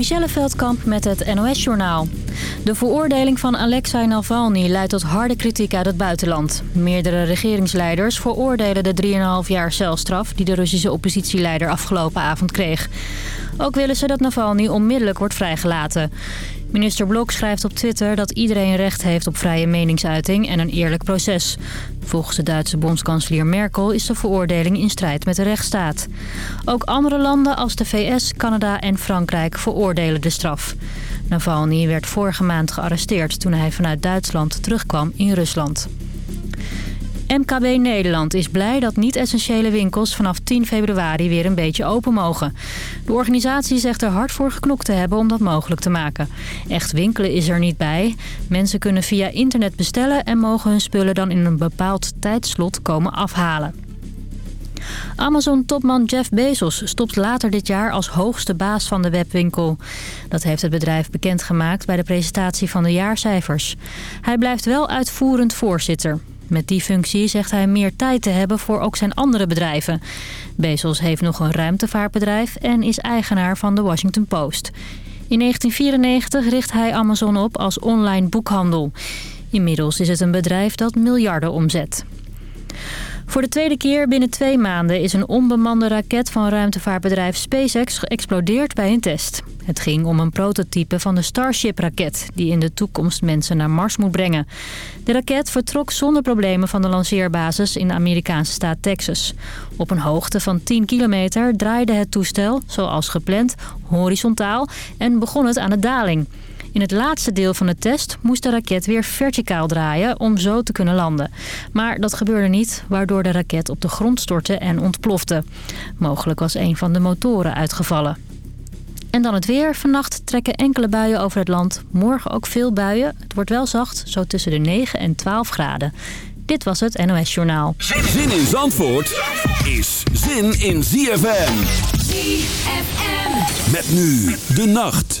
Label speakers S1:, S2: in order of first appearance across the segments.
S1: Michelle Veldkamp met het NOS-journaal. De veroordeling van Alexei Navalny leidt tot harde kritiek uit het buitenland. Meerdere regeringsleiders veroordelen de 3,5 jaar celstraf... die de Russische oppositieleider afgelopen avond kreeg. Ook willen ze dat Navalny onmiddellijk wordt vrijgelaten. Minister Blok schrijft op Twitter dat iedereen recht heeft op vrije meningsuiting en een eerlijk proces. Volgens de Duitse bondskanselier Merkel is de veroordeling in strijd met de rechtsstaat. Ook andere landen als de VS, Canada en Frankrijk veroordelen de straf. Navalny werd vorige maand gearresteerd toen hij vanuit Duitsland terugkwam in Rusland. MKB Nederland is blij dat niet-essentiële winkels vanaf 10 februari weer een beetje open mogen. De organisatie zegt er hard voor geknokt te hebben om dat mogelijk te maken. Echt winkelen is er niet bij. Mensen kunnen via internet bestellen en mogen hun spullen dan in een bepaald tijdslot komen afhalen. Amazon-topman Jeff Bezos stopt later dit jaar als hoogste baas van de webwinkel. Dat heeft het bedrijf bekendgemaakt bij de presentatie van de jaarcijfers. Hij blijft wel uitvoerend voorzitter. Met die functie zegt hij meer tijd te hebben voor ook zijn andere bedrijven. Bezos heeft nog een ruimtevaartbedrijf en is eigenaar van de Washington Post. In 1994 richt hij Amazon op als online boekhandel. Inmiddels is het een bedrijf dat miljarden omzet. Voor de tweede keer binnen twee maanden is een onbemande raket van ruimtevaartbedrijf SpaceX geëxplodeerd bij een test. Het ging om een prototype van de Starship-raket die in de toekomst mensen naar Mars moet brengen. De raket vertrok zonder problemen van de lanceerbasis in de Amerikaanse staat Texas. Op een hoogte van 10 kilometer draaide het toestel, zoals gepland, horizontaal en begon het aan de daling. In het laatste deel van de test moest de raket weer verticaal draaien om zo te kunnen landen. Maar dat gebeurde niet, waardoor de raket op de grond stortte en ontplofte. Mogelijk was een van de motoren uitgevallen. En dan het weer. Vannacht trekken enkele buien over het land. Morgen ook veel buien. Het wordt wel zacht, zo tussen de 9 en 12 graden. Dit was het NOS Journaal.
S2: Zin in Zandvoort is zin in ZFM. ZFM. Met nu de nacht.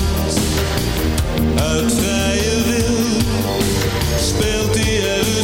S3: uit vrije wil. Speelt hij er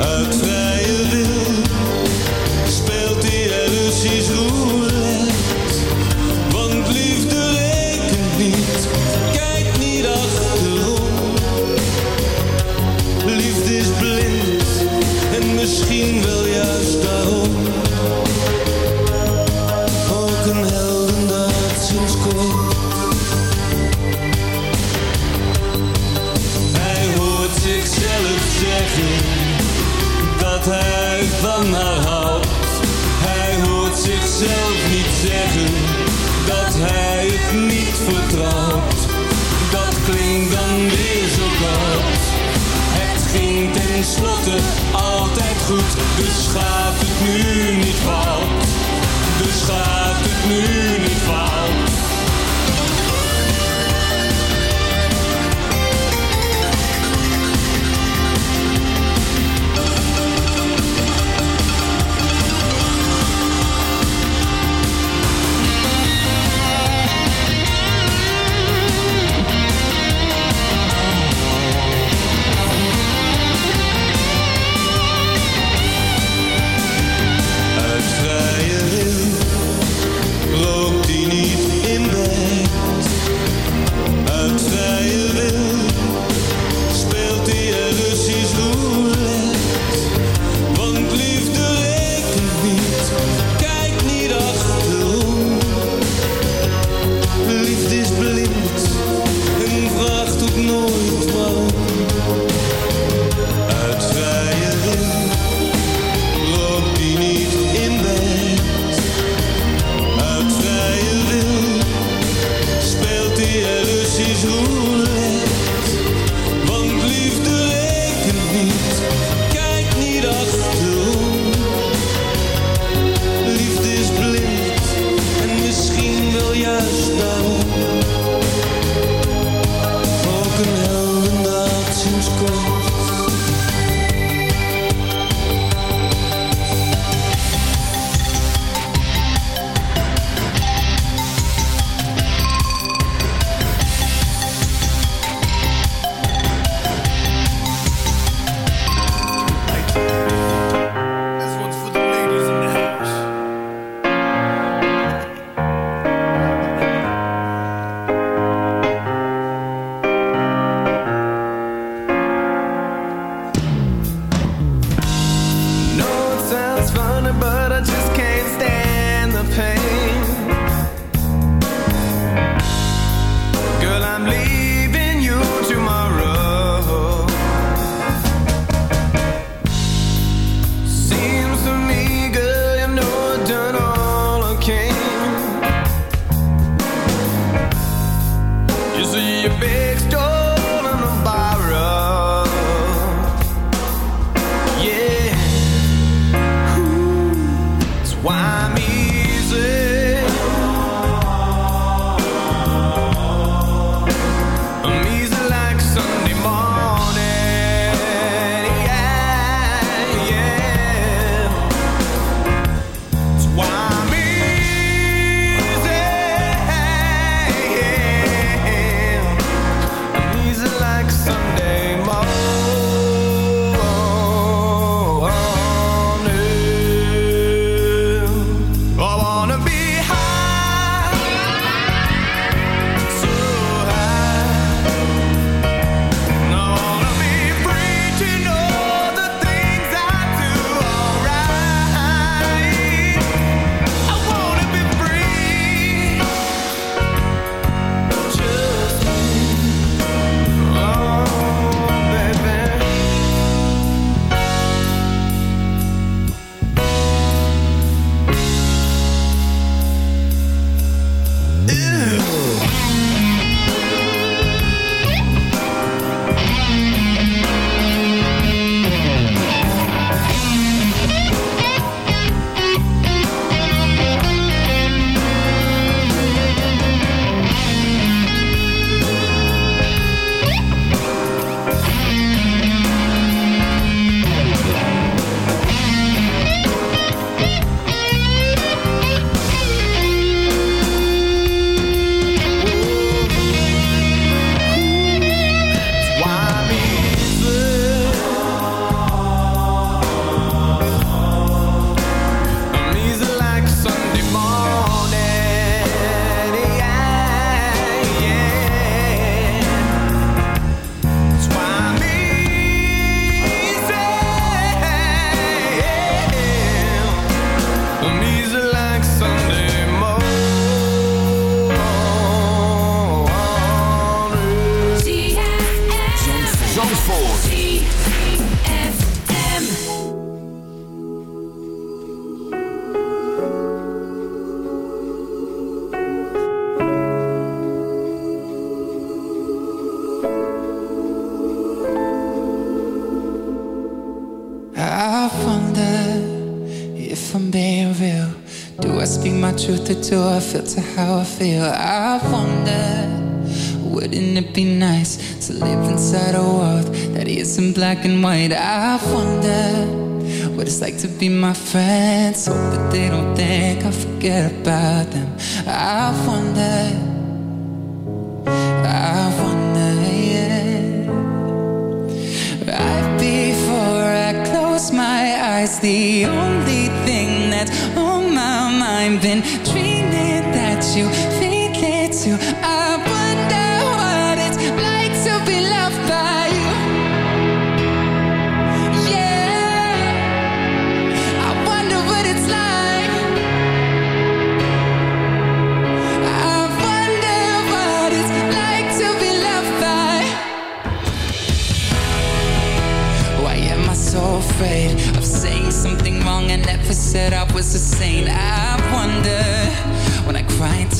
S3: uit vrije wil
S4: do I filter how I feel? I wonder, wouldn't it be nice to live inside a world that isn't black and white? I wonder what it's like to be my friends. Hope that they don't think I forget about them. I wonder. I wonder, yeah. Right before I close my eyes, the only thing that's on my mind been that you feel it too. I wonder what it's like to be loved by you. Yeah, I wonder what it's like. I wonder what it's like to be loved by. Why am I so afraid of saying something wrong I never said I was a saint? I wonder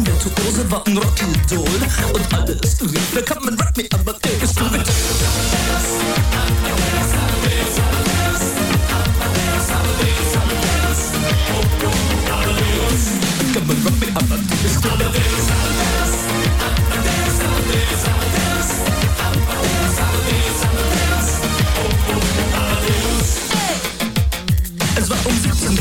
S5: ein Virtuose, war ein Rockidol. Und alles rief, na kann man Rock me on, rock me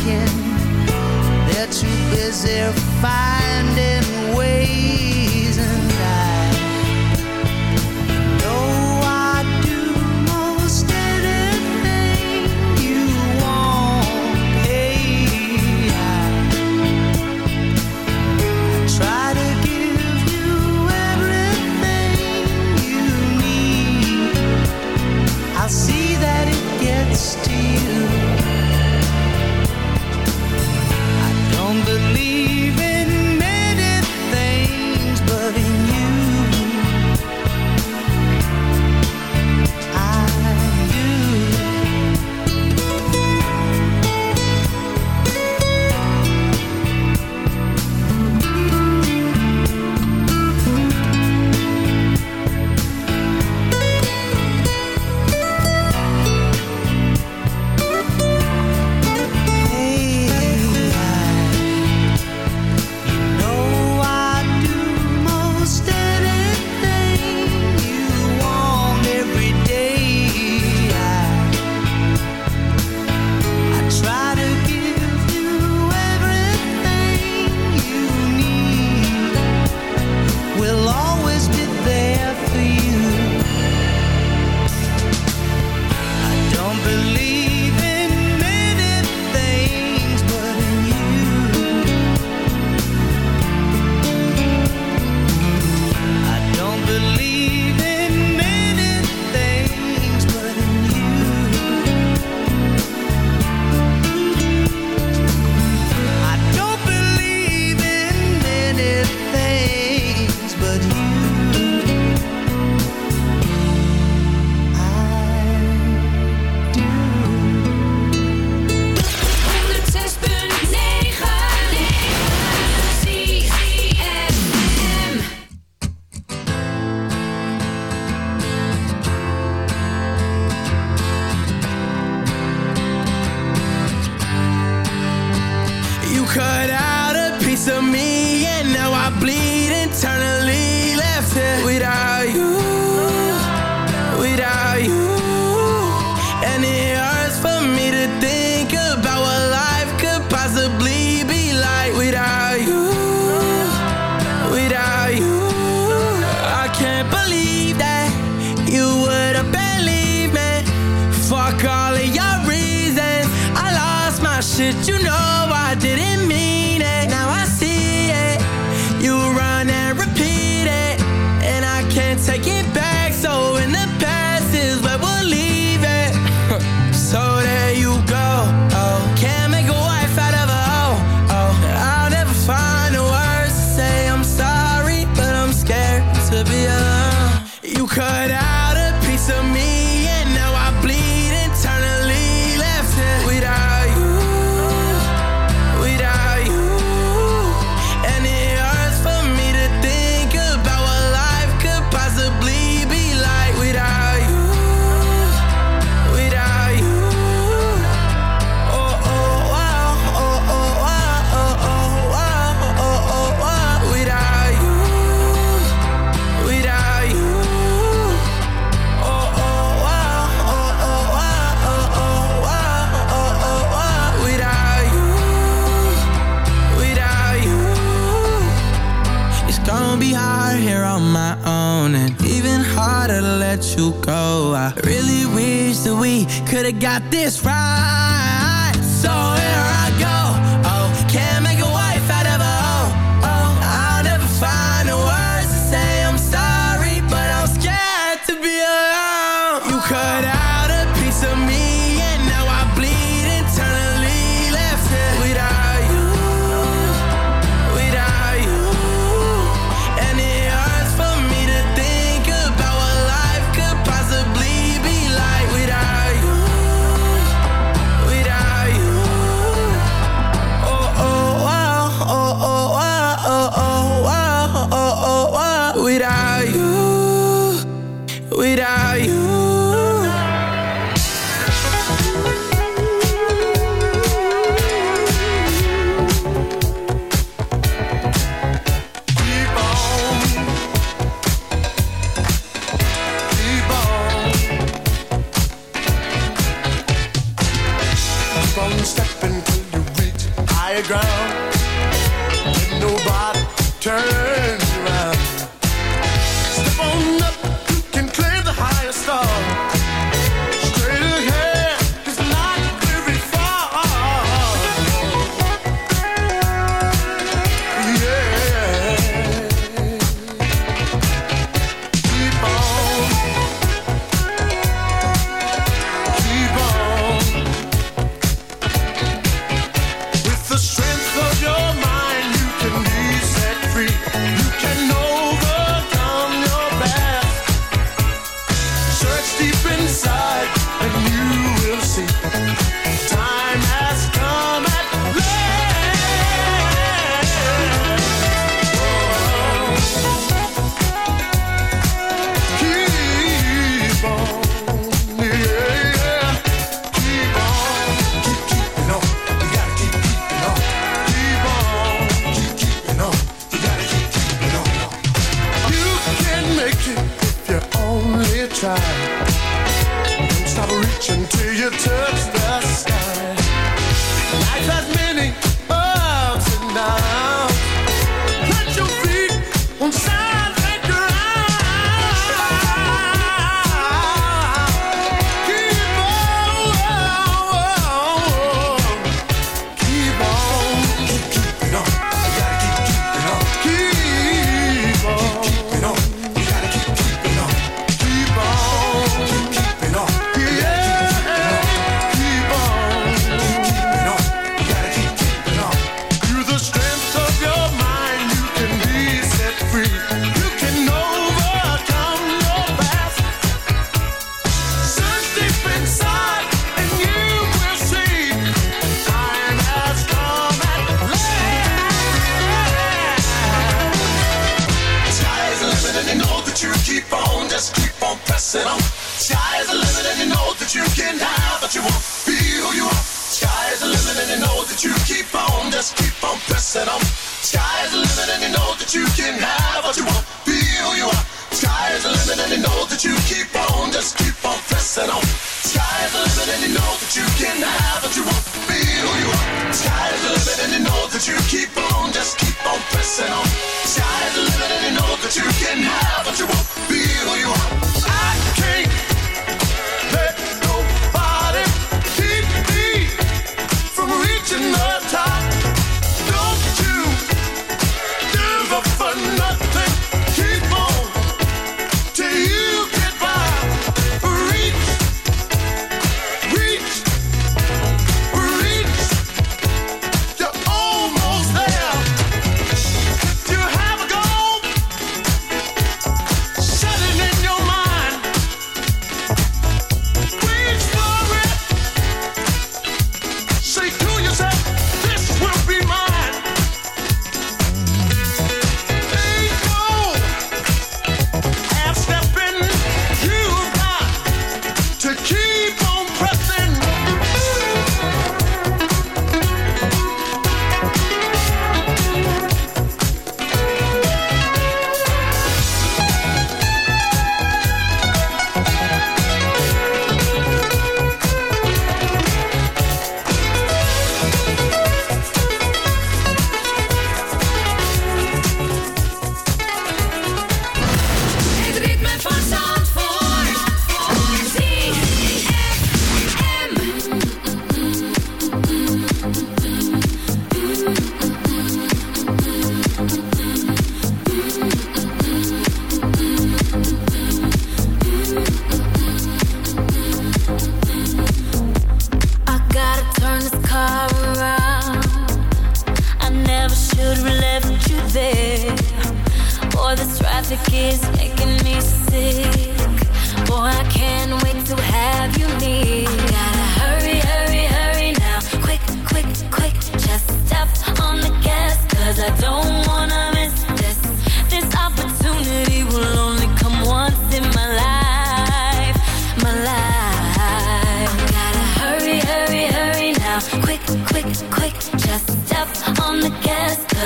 S2: thinking. They're too busy finding ways. and even harder to let you go. I
S6: really wish that we could have
S7: got this right. So here I go.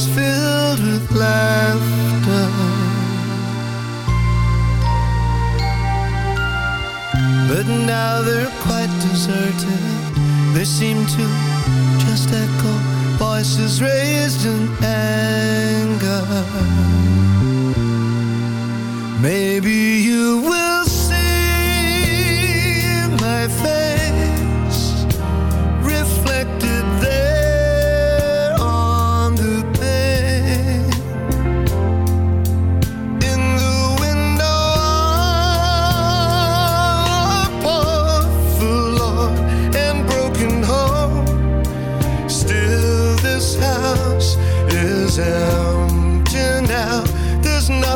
S7: Always filled with laughter? But now they're quite deserted. They seem to just echo voices raised in anger. Maybe you will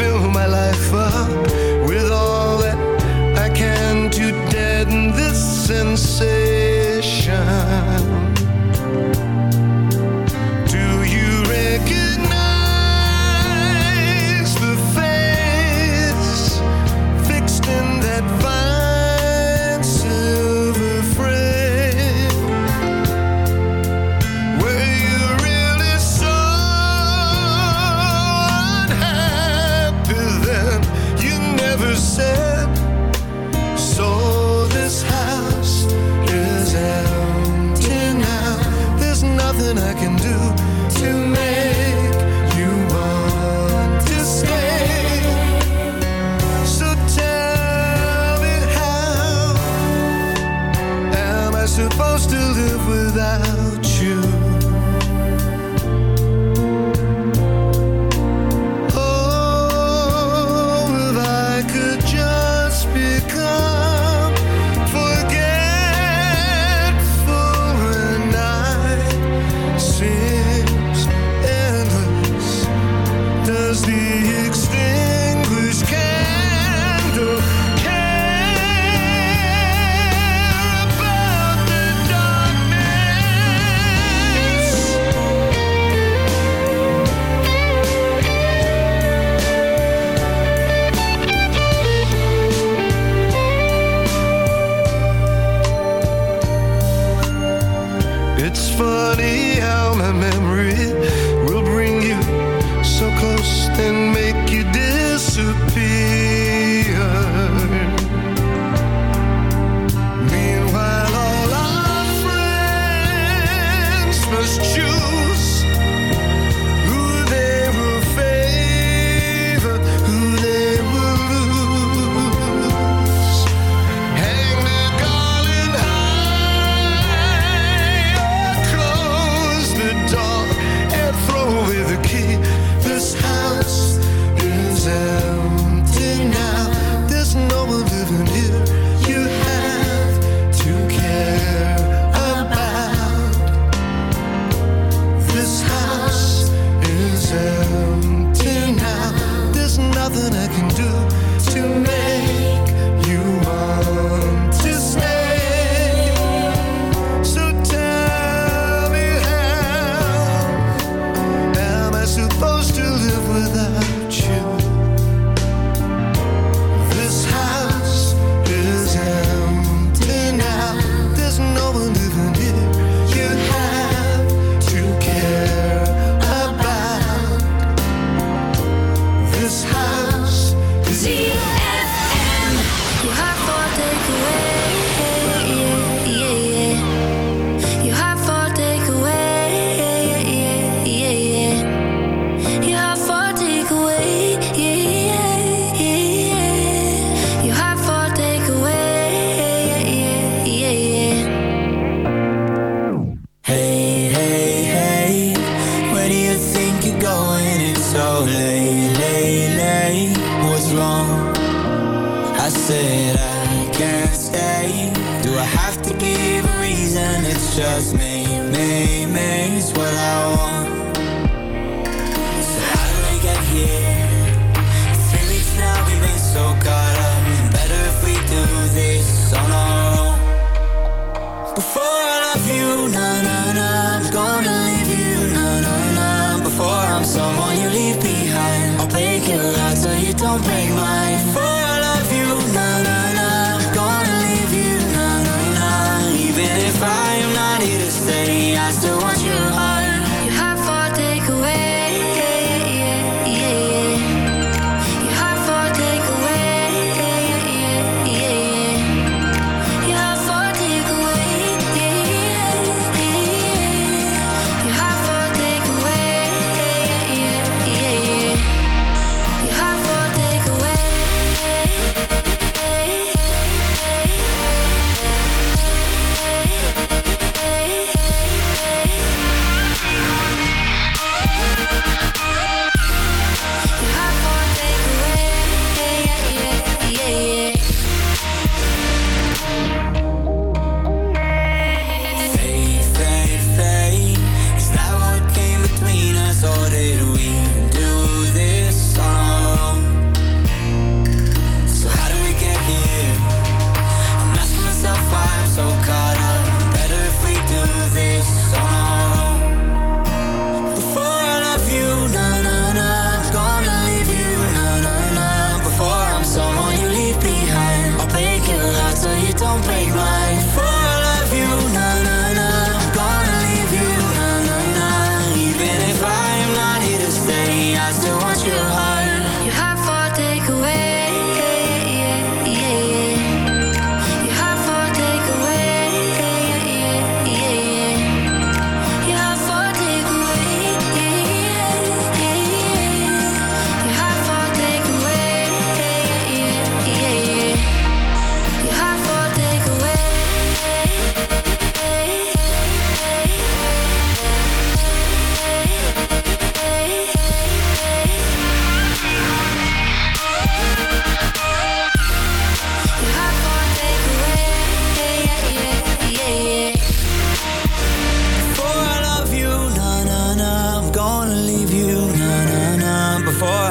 S7: fill my life up with all that I can to deaden this sensation.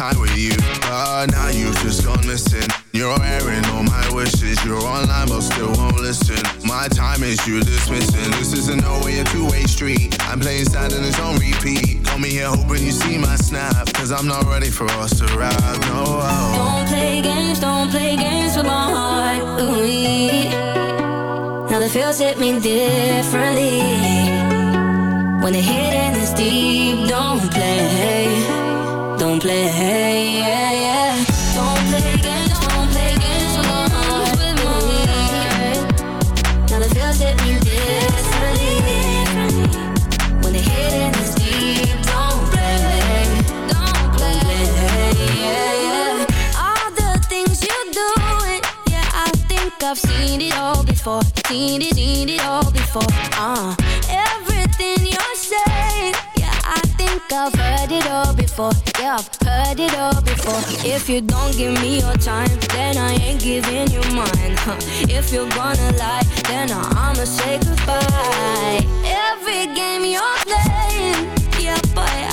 S8: Time
S9: with
S10: you. But now you've just gone missing. You're airing all my wishes. You're online but still won't listen. My time is you dismissing. This isn't no way a two-way street. I'm playing sad and it's on repeat. Call me here hoping you see my snap. Cause I'm not ready for us to ride. No.
S11: Don't play games, don't play games with my heart. Ooh, now the feels hit me differently. When the hitting is deep, don't play, play, yeah, yeah. Don't play games, don't play games with my heart. Now the feels hit me differently. When the hitting is deep, don't play, don't play, yeah, yeah. All the things you do, yeah, I think I've seen it all before, seen it, seen it all before. Uh, everything you're saying, yeah, I think I've heard it all before. Yeah, I've heard it all before. If you don't give me your time, then I ain't giving you mine. Huh. If you're gonna lie, then I'ma say goodbye. Every game playing, yeah,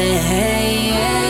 S11: don't play, yeah,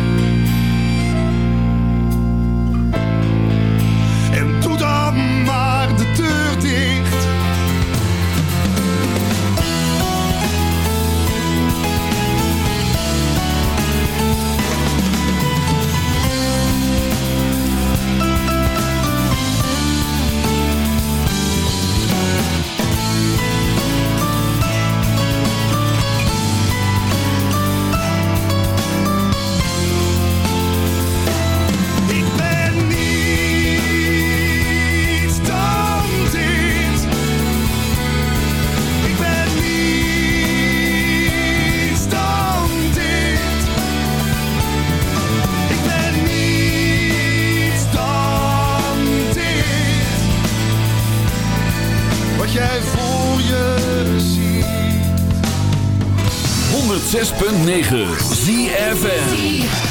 S2: 106.9 ZFN